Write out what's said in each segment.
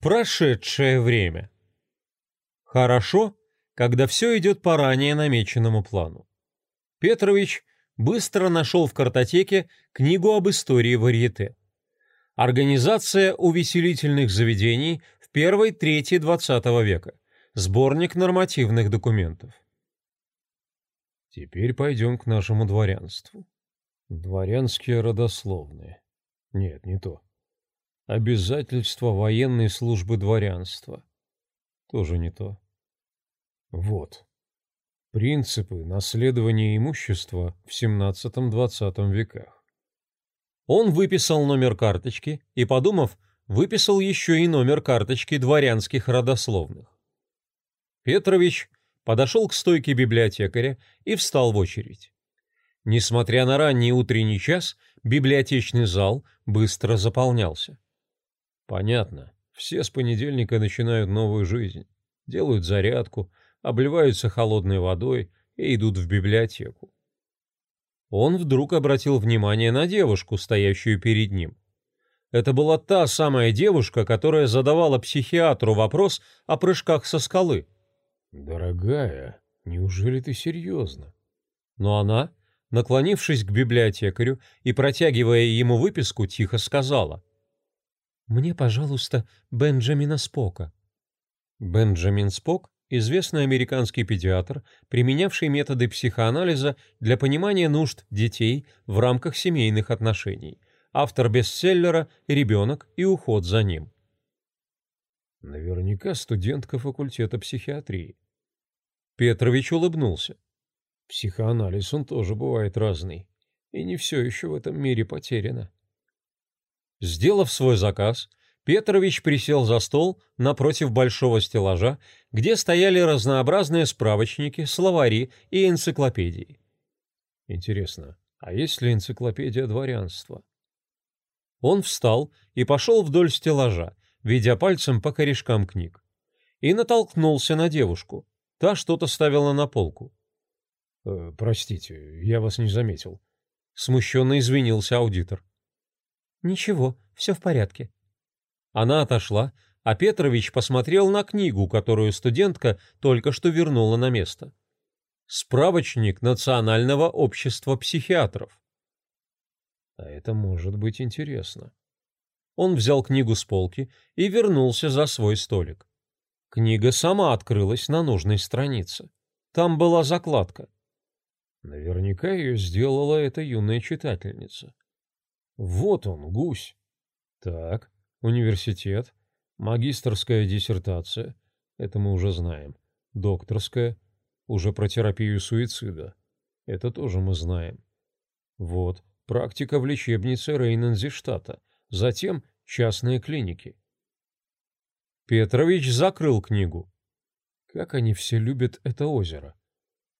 Прошедшее время. Хорошо, когда все идет по ранее намеченному плану. Петрович быстро нашел в картотеке книгу об истории варьете. Организация увеселительных заведений в первой трети XX века. Сборник нормативных документов. Теперь пойдем к нашему дворянству. Дворянские родословные. Нет, не то. Обязательства военной службы дворянства. Тоже не то. Вот. Принципы наследования имущества в XVII-XX веках. Он выписал номер карточки и, подумав, выписал еще и номер карточки дворянских родословных. Петрович подошел к стойке библиотекаря и встал в очередь. Несмотря на ранний утренний час, библиотечный зал быстро заполнялся. Понятно. Все с понедельника начинают новую жизнь. Делают зарядку, обливаются холодной водой и идут в библиотеку. Он вдруг обратил внимание на девушку, стоящую перед ним. Это была та самая девушка, которая задавала психиатру вопрос о прыжках со скалы. «Дорогая, неужели ты серьезно?» Но она, наклонившись к библиотекарю и протягивая ему выписку, тихо сказала. Мне, пожалуйста, Бенджамина Спока. Бенджамин Спок – известный американский педиатр, применявший методы психоанализа для понимания нужд детей в рамках семейных отношений, автор бестселлера «Ребенок и уход за ним». Наверняка студентка факультета психиатрии. Петрович улыбнулся. Психоанализ он тоже бывает разный, и не все еще в этом мире потеряно. Сделав свой заказ, Петрович присел за стол напротив большого стеллажа, где стояли разнообразные справочники, словари и энциклопедии. Интересно, а есть ли энциклопедия дворянства? Он встал и пошел вдоль стеллажа, ведя пальцем по корешкам книг, и натолкнулся на девушку. Та что-то ставила на полку. «Э, «Простите, я вас не заметил», — смущенно извинился аудитор. «Ничего, все в порядке». Она отошла, а Петрович посмотрел на книгу, которую студентка только что вернула на место. Справочник Национального общества психиатров. А это может быть интересно. Он взял книгу с полки и вернулся за свой столик. Книга сама открылась на нужной странице. Там была закладка. Наверняка ее сделала эта юная читательница. Вот он, гусь. Так, университет, магистрская диссертация, это мы уже знаем. Докторская, уже про терапию суицида. Это тоже мы знаем. Вот, практика в лечебнице Рейнензиштата, затем частные клиники. Петрович закрыл книгу. Как они все любят это озеро.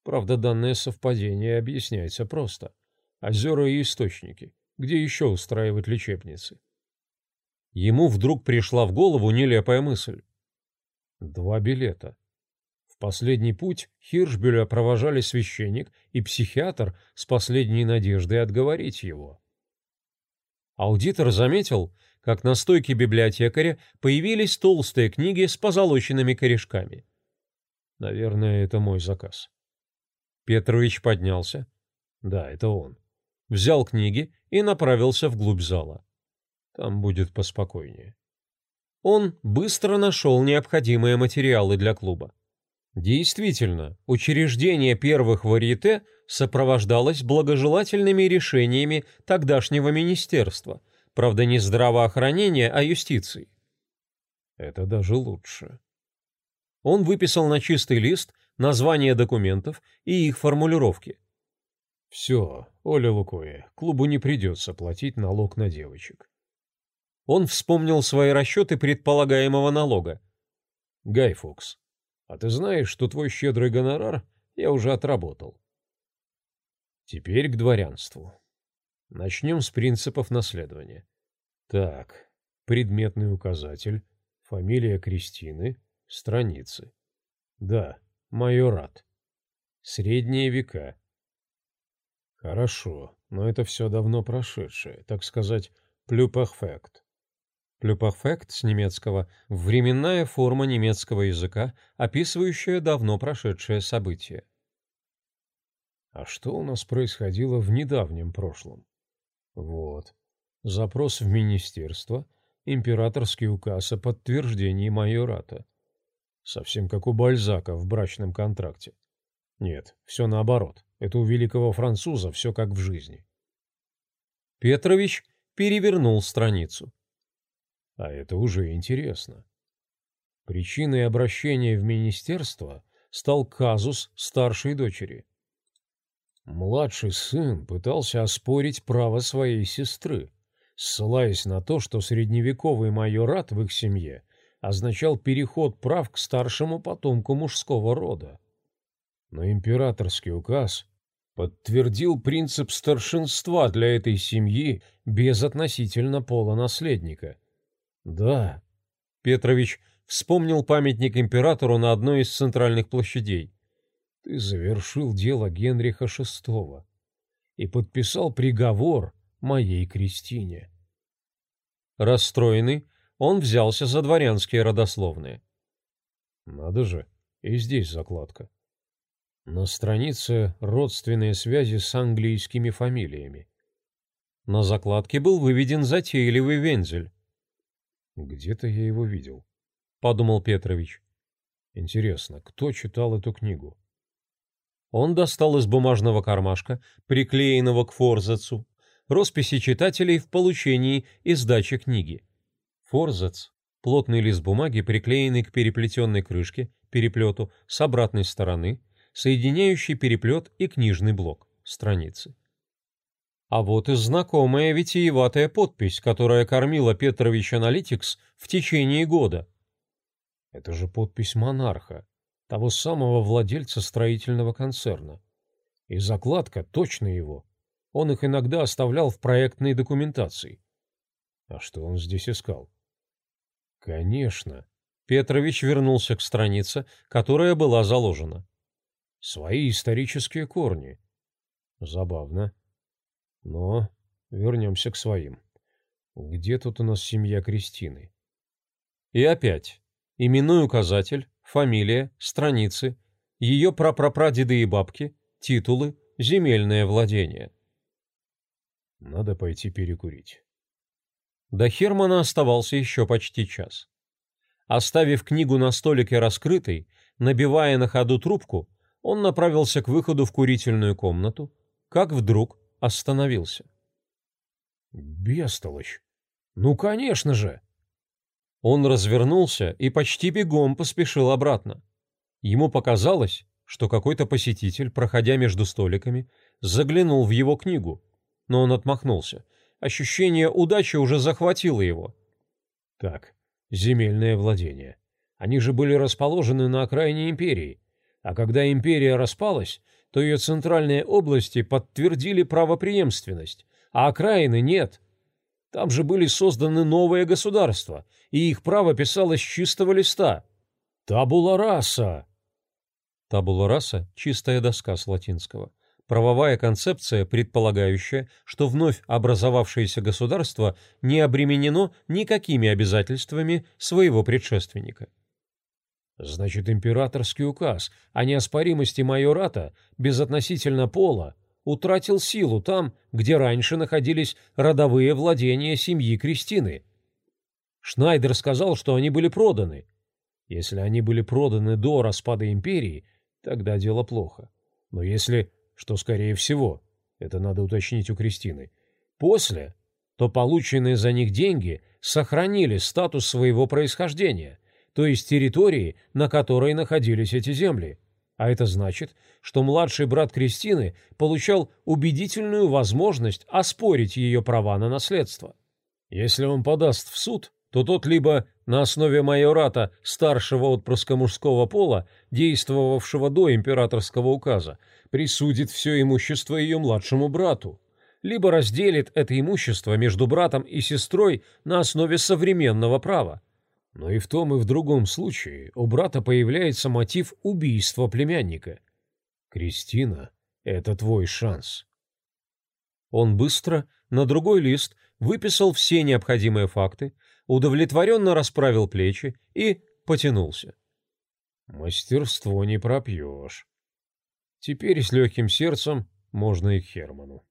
Правда, данное совпадение объясняется просто. Озера и источники. Где еще устраивать лечебницы? Ему вдруг пришла в голову нелепая мысль. Два билета. В последний путь Хиршбюля провожали священник и психиатр с последней надеждой отговорить его. Аудитор заметил, как на стойке библиотекаря появились толстые книги с позолоченными корешками. Наверное, это мой заказ. Петрович поднялся. Да, это он взял книги и направился вглубь зала. Там будет поспокойнее. Он быстро нашел необходимые материалы для клуба. Действительно, учреждение первых варьете сопровождалось благожелательными решениями тогдашнего министерства, правда не здравоохранения, а юстиции. Это даже лучше. Он выписал на чистый лист названия документов и их формулировки – все, Оля Лукоя, клубу не придется платить налог на девочек. Он вспомнил свои расчеты предполагаемого налога. Гай Фокс, а ты знаешь, что твой щедрый гонорар я уже отработал? Теперь к дворянству. Начнем с принципов наследования. Так, предметный указатель, фамилия Кристины, страницы. Да, майорат. Средние века, Хорошо, но это все давно прошедшее, так сказать, плюперфект. Плюперфект с немецкого – временная форма немецкого языка, описывающая давно прошедшее событие. А что у нас происходило в недавнем прошлом? Вот. Запрос в министерство, императорский указ о подтверждении майората. Совсем как у Бальзака в брачном контракте. Нет, все наоборот. Это у великого француза все как в жизни. Петрович перевернул страницу. А это уже интересно. Причиной обращения в министерство стал казус старшей дочери. Младший сын пытался оспорить право своей сестры, ссылаясь на то, что средневековый майорат в их семье означал переход прав к старшему потомку мужского рода. Но императорский указ подтвердил принцип старшинства для этой семьи без относительно пола наследника. Да, Петрович вспомнил памятник императору на одной из центральных площадей. Ты завершил дело Генриха VI и подписал приговор моей Кристине. Расстроенный, он взялся за дворянские родословные. Надо же, и здесь закладка. На странице родственные связи с английскими фамилиями. На закладке был выведен затейливый вензель. Где-то я его видел, подумал Петрович. Интересно, кто читал эту книгу? Он достал из бумажного кармашка, приклеенного к форзацу, росписи читателей в получении и сдаче книги. Форзац – плотный лист бумаги, приклеенный к переплетенной крышке, переплету, с обратной стороны, соединяющий переплет и книжный блок, страницы. А вот и знакомая витиеватая подпись, которая кормила Петрович Аналитикс в течение года. Это же подпись монарха того самого владельца строительного концерна. И закладка точно его. Он их иногда оставлял в проектной документации. А что он здесь искал? Конечно. Петрович вернулся к странице, которая была заложена. Свои исторические корни. Забавно. Но вернемся к своим. Где тут у нас семья Кристины? И опять. Именной указатель, фамилия, страницы, ее прапрапрадеды и бабки, титулы, земельное владение. Надо пойти перекурить. До Хермана оставался еще почти час. Оставив книгу на столике раскрытой, набивая на ходу трубку, он направился к выходу в курительную комнату, как вдруг остановился. «Бестолочь! Ну, конечно же!» Он развернулся и почти бегом поспешил обратно. Ему показалось, что какой-то посетитель, проходя между столиками, заглянул в его книгу, но он отмахнулся. Ощущение удачи уже захватило его. Так, земельное владение. Они же были расположены на окраине империи. А когда империя распалась, то ее центральные области подтвердили правопреемственность, а окраины нет. Там же были созданы новые государства, и их право писалось чистого листа. Табула раса. Табула раса – чистая доска с латинского. Правовая концепция, предполагающая, что вновь образовавшееся государство не обременено никакими обязательствами своего предшественника. Значит, императорский указ о неоспоримости майората безотносительно пола утратил силу там, где раньше находились родовые владения семьи Кристины. Шнайдер сказал, что они были проданы. Если они были проданы до распада империи, тогда дело плохо. Но если, что скорее всего, это надо уточнить у Кристины, после, то полученные за них деньги сохранили статус своего происхождения, то есть территории, на которой находились эти земли. А это значит, что младший брат Кристины получал убедительную возможность оспорить ее права на наследство. Если он подаст в суд, то тот либо на основе майората старшего отпрыска мужского пола, действовавшего до императорского указа, присудит все имущество ее младшему брату, либо разделит это имущество между братом и сестрой на основе современного права, но и в том, и в другом случае у брата появляется мотив убийства племянника. Кристина, это твой шанс. Он быстро на другой лист выписал все необходимые факты, удовлетворенно расправил плечи и потянулся. Мастерство не пропьешь. Теперь с легким сердцем можно и к Херману.